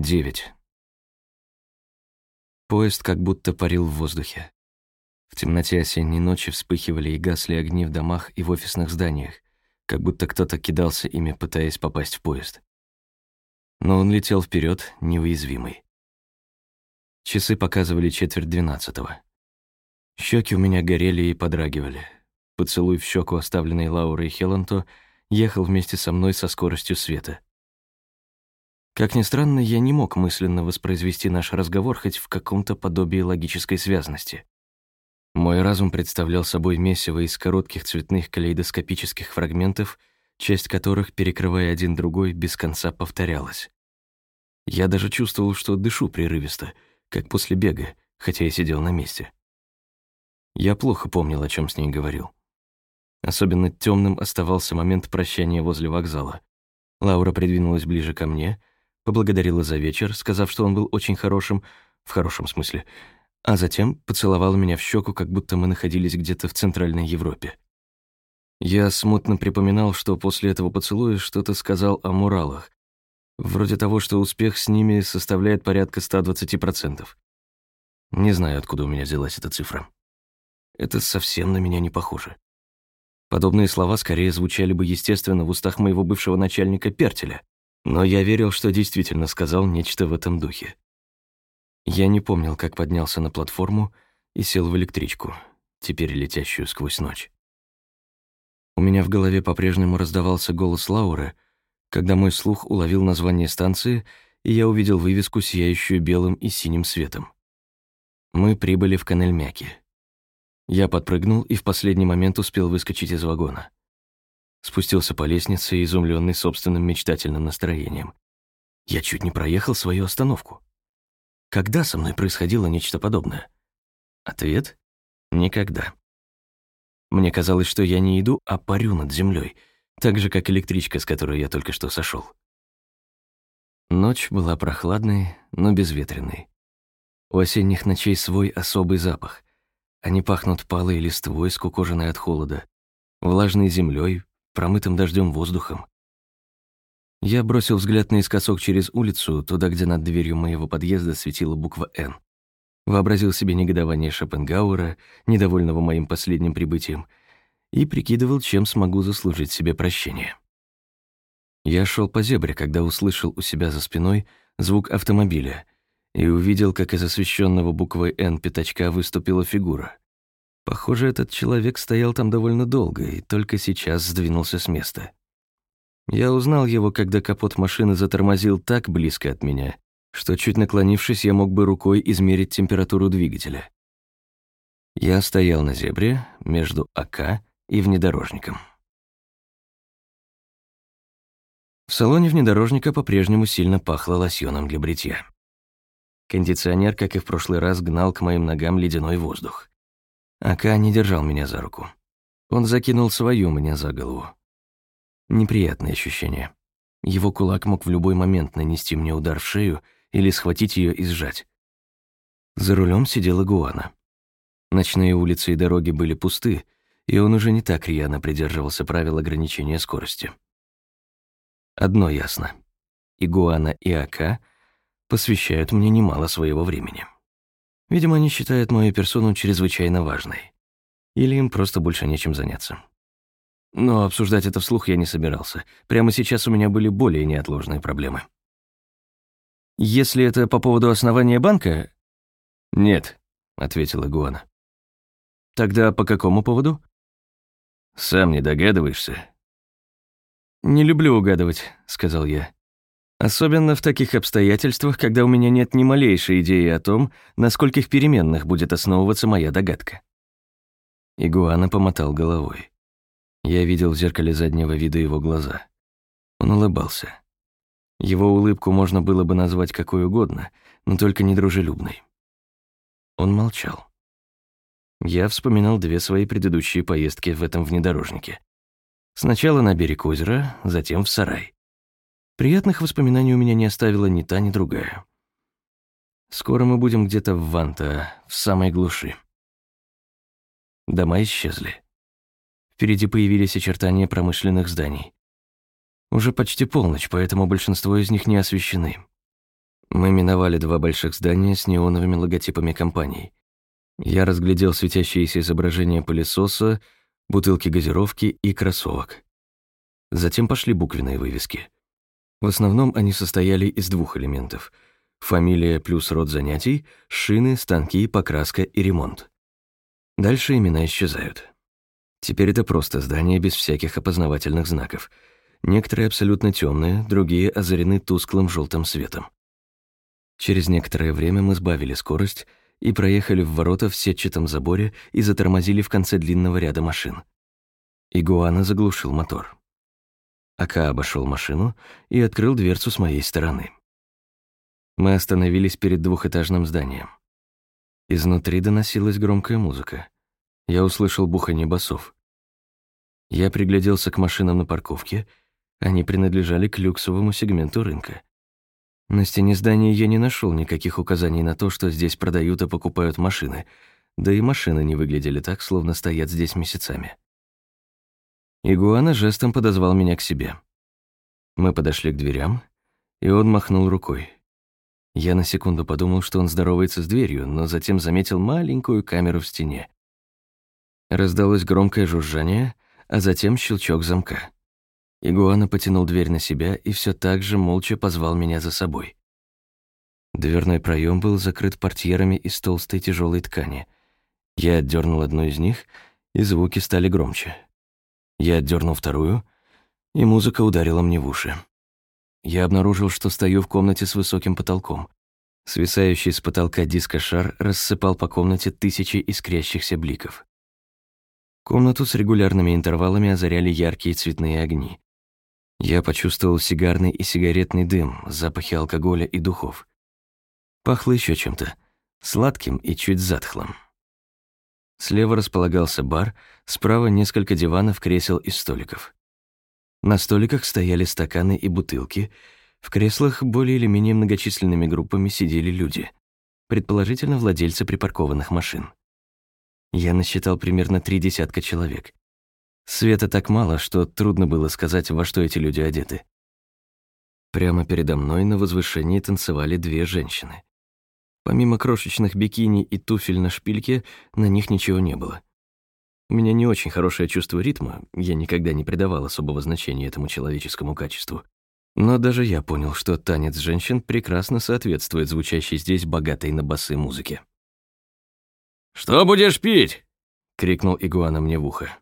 Девять. Поезд как будто парил в воздухе. В темноте осенней ночи вспыхивали и гасли огни в домах и в офисных зданиях, как будто кто-то кидался ими, пытаясь попасть в поезд. Но он летел вперед, неуязвимый. Часы показывали четверть двенадцатого. Щеки у меня горели и подрагивали. Поцелуй в щеку, оставленный Лаурой Хеланто, ехал вместе со мной со скоростью света. Как ни странно, я не мог мысленно воспроизвести наш разговор хоть в каком-то подобии логической связности. Мой разум представлял собой месиво из коротких цветных калейдоскопических фрагментов, часть которых, перекрывая один другой, без конца повторялась. Я даже чувствовал, что дышу прерывисто, как после бега, хотя и сидел на месте. Я плохо помнил, о чем с ней говорил. Особенно темным оставался момент прощания возле вокзала. Лаура придвинулась ближе ко мне, поблагодарила за вечер, сказав, что он был очень хорошим, в хорошем смысле, а затем поцеловала меня в щеку, как будто мы находились где-то в Центральной Европе. Я смутно припоминал, что после этого поцелуя что-то сказал о муралах, вроде того, что успех с ними составляет порядка 120%. Не знаю, откуда у меня взялась эта цифра. Это совсем на меня не похоже. Подобные слова скорее звучали бы естественно в устах моего бывшего начальника Пертеля, но я верил, что действительно сказал нечто в этом духе. Я не помнил, как поднялся на платформу и сел в электричку, теперь летящую сквозь ночь. У меня в голове по-прежнему раздавался голос Лауры, когда мой слух уловил название станции, и я увидел вывеску, сияющую белым и синим светом. Мы прибыли в Канельмяки. Я подпрыгнул и в последний момент успел выскочить из вагона. Спустился по лестнице, изумленный собственным мечтательным настроением. Я чуть не проехал свою остановку. Когда со мной происходило нечто подобное? Ответ — никогда. Мне казалось, что я не иду, а парю над землей, так же, как электричка, с которой я только что сошел. Ночь была прохладной, но безветренной. У осенних ночей свой особый запах. Они пахнут палой листвой, скукоженной от холода, влажной землей, промытым дождем воздухом. Я бросил взгляд наискосок через улицу, туда, где над дверью моего подъезда светила буква «Н». Вообразил себе негодование Шопенгауэра, недовольного моим последним прибытием, и прикидывал, чем смогу заслужить себе прощение. Я шел по зебре, когда услышал у себя за спиной звук автомобиля и увидел, как из освещенного буквой «Н» пятачка выступила фигура. Похоже, этот человек стоял там довольно долго и только сейчас сдвинулся с места. Я узнал его, когда капот машины затормозил так близко от меня, что, чуть наклонившись, я мог бы рукой измерить температуру двигателя. Я стоял на зебре между АК и внедорожником. В салоне внедорожника по-прежнему сильно пахло лосьоном для бритья. Кондиционер, как и в прошлый раз, гнал к моим ногам ледяной воздух. Ака не держал меня за руку. Он закинул свою мне за голову. Неприятное ощущение. Его кулак мог в любой момент нанести мне удар в шею или схватить ее и сжать. За рулем сидела Гуана. Ночные улицы и дороги были пусты, и он уже не так рьяно придерживался правил ограничения скорости. Одно ясно. Игуана и Ака посвящают мне немало своего времени. Видимо, они считают мою персону чрезвычайно важной. Или им просто больше нечем заняться. Но обсуждать это вслух я не собирался. Прямо сейчас у меня были более неотложные проблемы. «Если это по поводу основания банка...» «Нет», — ответила Гуана. «Тогда по какому поводу?» «Сам не догадываешься?» «Не люблю угадывать», — сказал я. Особенно в таких обстоятельствах, когда у меня нет ни малейшей идеи о том, на скольких переменных будет основываться моя догадка. Игуана помотал головой. Я видел в зеркале заднего вида его глаза. Он улыбался. Его улыбку можно было бы назвать какой угодно, но только не дружелюбной. Он молчал. Я вспоминал две свои предыдущие поездки в этом внедорожнике. Сначала на берег озера, затем в сарай. Приятных воспоминаний у меня не оставила ни та, ни другая. Скоро мы будем где-то в Ванта, в самой глуши. Дома исчезли. Впереди появились очертания промышленных зданий. Уже почти полночь, поэтому большинство из них не освещены. Мы миновали два больших здания с неоновыми логотипами компаний. Я разглядел светящиеся изображения пылесоса, бутылки газировки и кроссовок. Затем пошли буквенные вывески. В основном они состояли из двух элементов — фамилия плюс род занятий, шины, станки, покраска и ремонт. Дальше имена исчезают. Теперь это просто здание без всяких опознавательных знаков. Некоторые абсолютно темные, другие озарены тусклым желтым светом. Через некоторое время мы сбавили скорость и проехали в ворота в сетчатом заборе и затормозили в конце длинного ряда машин. Игуана заглушил мотор. Ака обошел машину и открыл дверцу с моей стороны. Мы остановились перед двухэтажным зданием. Изнутри доносилась громкая музыка. Я услышал бухание басов. Я пригляделся к машинам на парковке. Они принадлежали к люксовому сегменту рынка. На стене здания я не нашел никаких указаний на то, что здесь продают и покупают машины, да и машины не выглядели так, словно стоят здесь месяцами. Игуана жестом подозвал меня к себе. Мы подошли к дверям, и он махнул рукой. Я на секунду подумал, что он здоровается с дверью, но затем заметил маленькую камеру в стене. Раздалось громкое жужжание, а затем щелчок замка. Игуана потянул дверь на себя и все так же молча позвал меня за собой. Дверной проем был закрыт портьерами из толстой тяжелой ткани. Я отдернул одну из них, и звуки стали громче. Я отдернул вторую, и музыка ударила мне в уши. Я обнаружил, что стою в комнате с высоким потолком. Свисающий с потолка дискошар рассыпал по комнате тысячи искрящихся бликов. Комнату с регулярными интервалами озаряли яркие цветные огни. Я почувствовал сигарный и сигаретный дым, запахи алкоголя и духов. Пахло еще чем-то, сладким и чуть затхлым. Слева располагался бар, справа несколько диванов, кресел и столиков. На столиках стояли стаканы и бутылки, в креслах более или менее многочисленными группами сидели люди, предположительно владельцы припаркованных машин. Я насчитал примерно три десятка человек. Света так мало, что трудно было сказать, во что эти люди одеты. Прямо передо мной на возвышении танцевали две женщины. Помимо крошечных бикини и туфель на шпильке, на них ничего не было. У меня не очень хорошее чувство ритма, я никогда не придавал особого значения этому человеческому качеству. Но даже я понял, что танец женщин прекрасно соответствует звучащей здесь богатой на басы музыке. «Что будешь пить?» — крикнул игуана мне в ухо.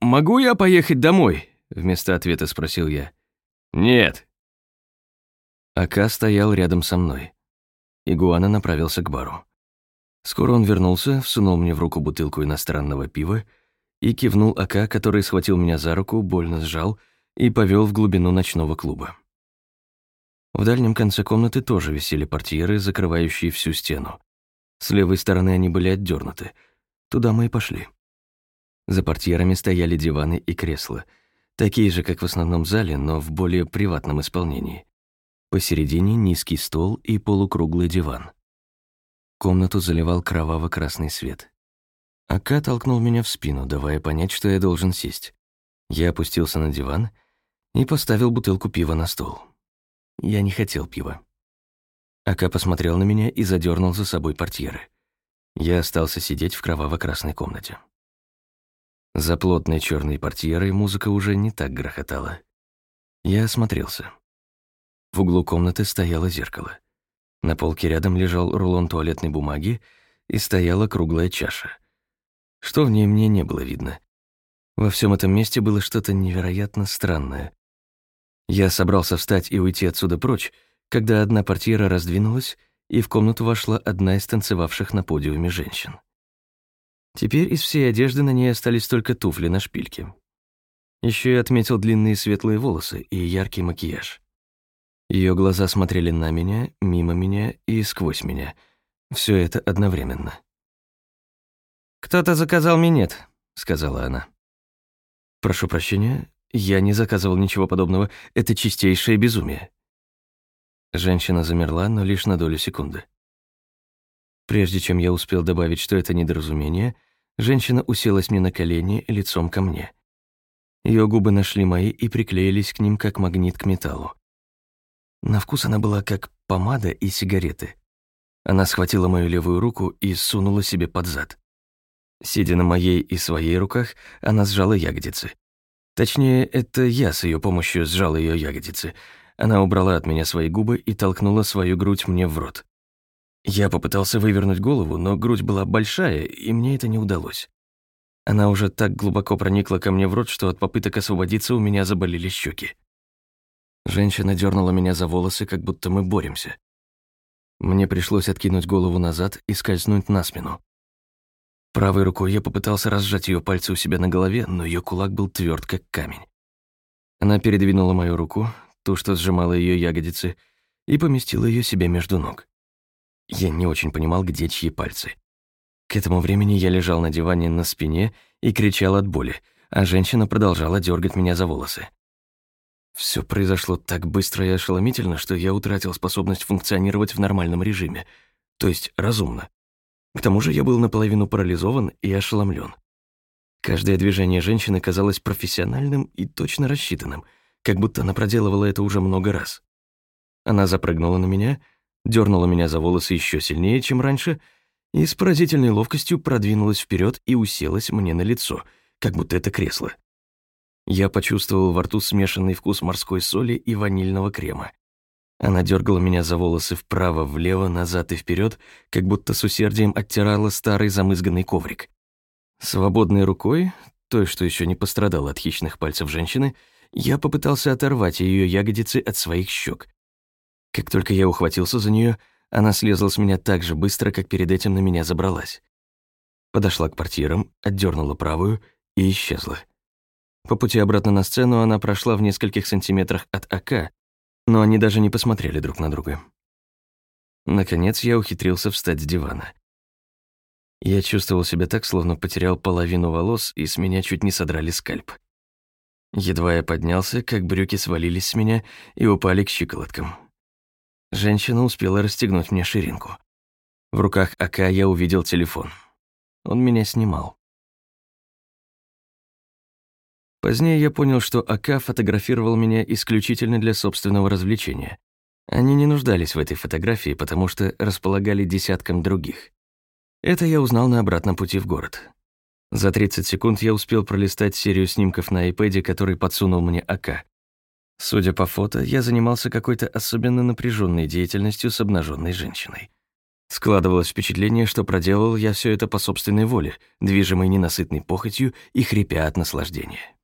«Могу я поехать домой?» — вместо ответа спросил я. «Нет». Ака стоял рядом со мной. Игуана направился к бару. Скоро он вернулся, всунул мне в руку бутылку иностранного пива и кивнул Ака, который схватил меня за руку, больно сжал и повел в глубину ночного клуба. В дальнем конце комнаты тоже висели портьеры, закрывающие всю стену. С левой стороны они были отдернуты. Туда мы и пошли. За портьерами стояли диваны и кресла, такие же, как в основном зале, но в более приватном исполнении. Посередине низкий стол и полукруглый диван. Комнату заливал кроваво-красный свет. Ака толкнул меня в спину, давая понять, что я должен сесть. Я опустился на диван и поставил бутылку пива на стол. Я не хотел пива. Ака посмотрел на меня и задернул за собой портьеры. Я остался сидеть в кроваво-красной комнате. За плотной черной портьерой музыка уже не так грохотала. Я осмотрелся. В углу комнаты стояло зеркало. На полке рядом лежал рулон туалетной бумаги и стояла круглая чаша. Что в ней мне не было видно. Во всем этом месте было что-то невероятно странное. Я собрался встать и уйти отсюда прочь, когда одна портьера раздвинулась, и в комнату вошла одна из танцевавших на подиуме женщин. Теперь из всей одежды на ней остались только туфли на шпильке. Еще я отметил длинные светлые волосы и яркий макияж. Ее глаза смотрели на меня, мимо меня и сквозь меня. Все это одновременно. «Кто-то заказал минет», — сказала она. «Прошу прощения, я не заказывал ничего подобного. Это чистейшее безумие». Женщина замерла, но лишь на долю секунды. Прежде чем я успел добавить, что это недоразумение, женщина уселась мне на колени лицом ко мне. Ее губы нашли мои и приклеились к ним, как магнит к металлу. На вкус она была как помада и сигареты. Она схватила мою левую руку и сунула себе под зад. Сидя на моей и своей руках, она сжала ягодицы. Точнее, это я с ее помощью сжал ее ягодицы. Она убрала от меня свои губы и толкнула свою грудь мне в рот. Я попытался вывернуть голову, но грудь была большая, и мне это не удалось. Она уже так глубоко проникла ко мне в рот, что от попыток освободиться у меня заболели щеки. Женщина дернула меня за волосы, как будто мы боремся. Мне пришлось откинуть голову назад и скользнуть на спину. Правой рукой я попытался разжать ее пальцы у себя на голове, но ее кулак был тверд, как камень. Она передвинула мою руку, ту, что сжимала ее ягодицы, и поместила ее себе между ног. Я не очень понимал, где чьи пальцы. К этому времени я лежал на диване на спине и кричал от боли, а женщина продолжала дергать меня за волосы. Все произошло так быстро и ошеломительно, что я утратил способность функционировать в нормальном режиме, то есть разумно. К тому же я был наполовину парализован и ошеломлен. Каждое движение женщины казалось профессиональным и точно рассчитанным, как будто она проделывала это уже много раз. Она запрыгнула на меня, дернула меня за волосы еще сильнее, чем раньше, и с поразительной ловкостью продвинулась вперед и уселась мне на лицо, как будто это кресло. Я почувствовал во рту смешанный вкус морской соли и ванильного крема. Она дергала меня за волосы вправо, влево, назад и вперед, как будто с усердием оттирала старый замызганный коврик. Свободной рукой, той, что еще не пострадала от хищных пальцев женщины, я попытался оторвать ее ягодицы от своих щек. Как только я ухватился за нее, она слезла с меня так же быстро, как перед этим на меня забралась. Подошла к портьерам, отдернула правую и исчезла. По пути обратно на сцену она прошла в нескольких сантиметрах от АК, но они даже не посмотрели друг на друга. Наконец я ухитрился встать с дивана. Я чувствовал себя так, словно потерял половину волос, и с меня чуть не содрали скальп. Едва я поднялся, как брюки свалились с меня и упали к щиколоткам. Женщина успела расстегнуть мне ширинку. В руках АК я увидел телефон. Он меня снимал. Позднее я понял, что АК фотографировал меня исключительно для собственного развлечения. Они не нуждались в этой фотографии, потому что располагали десятком других. Это я узнал на обратном пути в город. За 30 секунд я успел пролистать серию снимков на iPad, который подсунул мне АК. Судя по фото, я занимался какой-то особенно напряженной деятельностью с обнаженной женщиной. Складывалось впечатление, что проделал я все это по собственной воле, движимой ненасытной похотью и хрипя от наслаждения.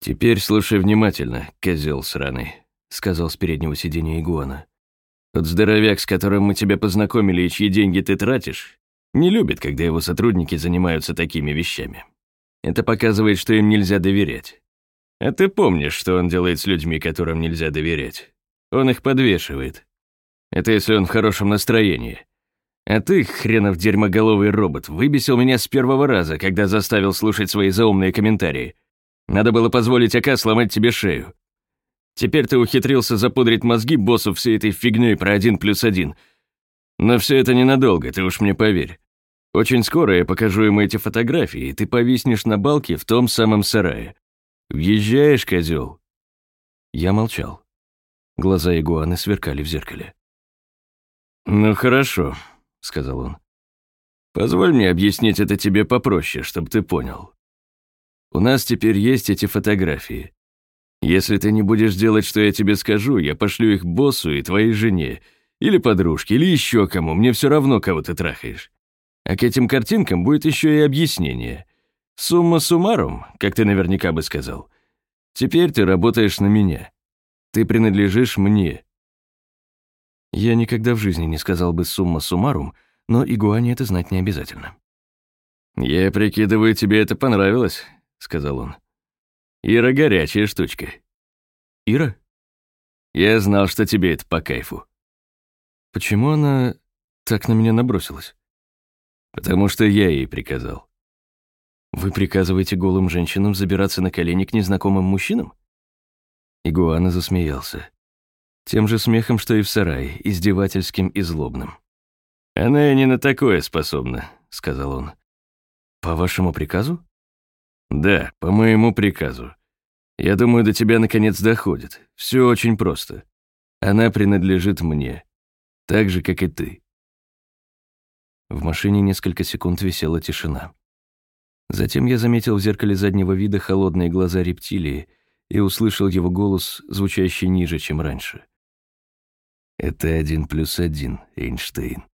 «Теперь слушай внимательно, козел сраный», — сказал с переднего сиденья игуана. «Тот здоровяк, с которым мы тебя познакомили и чьи деньги ты тратишь, не любит, когда его сотрудники занимаются такими вещами. Это показывает, что им нельзя доверять. А ты помнишь, что он делает с людьми, которым нельзя доверять? Он их подвешивает. Это если он в хорошем настроении. А ты, хренов дерьмоголовый робот, выбесил меня с первого раза, когда заставил слушать свои заумные комментарии. Надо было позволить АК сломать тебе шею. Теперь ты ухитрился запудрить мозги боссу всей этой фигней про один плюс один. Но все это ненадолго, ты уж мне поверь. Очень скоро я покажу ему эти фотографии, и ты повиснешь на балке в том самом сарае. Въезжаешь, козел? Я молчал. Глаза игуаны сверкали в зеркале. «Ну хорошо», — сказал он. «Позволь мне объяснить это тебе попроще, чтобы ты понял. У нас теперь есть эти фотографии. Если ты не будешь делать, что я тебе скажу, я пошлю их боссу и твоей жене, или подружке, или еще кому, мне все равно, кого ты трахаешь. А к этим картинкам будет еще и объяснение. Сумма суммарум, как ты наверняка бы сказал. Теперь ты работаешь на меня. Ты принадлежишь мне. Я никогда в жизни не сказал бы сумма суммарум, но игуане это знать не обязательно. Я прикидываю, тебе это понравилось. — сказал он. «Ира горячая штучка». «Ира?» «Я знал, что тебе это по кайфу». «Почему она так на меня набросилась?» «Потому что я ей приказал». «Вы приказываете голым женщинам забираться на колени к незнакомым мужчинам?» Игуана засмеялся. Тем же смехом, что и в сарае, издевательским и злобным. «Она и не на такое способна», — сказал он. «По вашему приказу?» Да, по моему приказу. Я думаю, до тебя наконец доходит. Все очень просто. Она принадлежит мне. Так же, как и ты. В машине несколько секунд висела тишина. Затем я заметил в зеркале заднего вида холодные глаза рептилии и услышал его голос, звучащий ниже, чем раньше. «Это один плюс один, Эйнштейн».